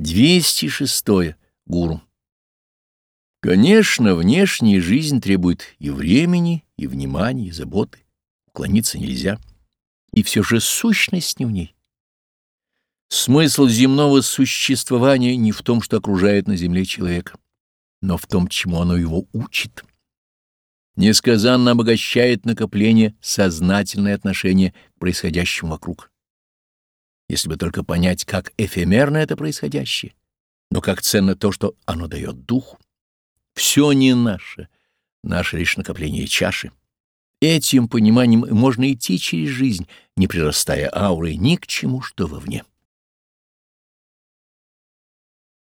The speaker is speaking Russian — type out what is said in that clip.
206. Гуру. Конечно, внешняя жизнь требует и времени, и внимания, и заботы. Уклониться нельзя. И все же сущность не в ней. Смысл земного существования не в том, что окружает на земле человека, но в том, чему оно его учит. Несказанно обогащает накопление сознательное отношение к происходящему вокруг если бы только понять, как эфемерно это происходящее, но как ценно то, что оно дает духу. Все не наше, наше лишь накопление чаши. Этим пониманием можно идти через жизнь, не прирастая аурой ни к чему, что вовне.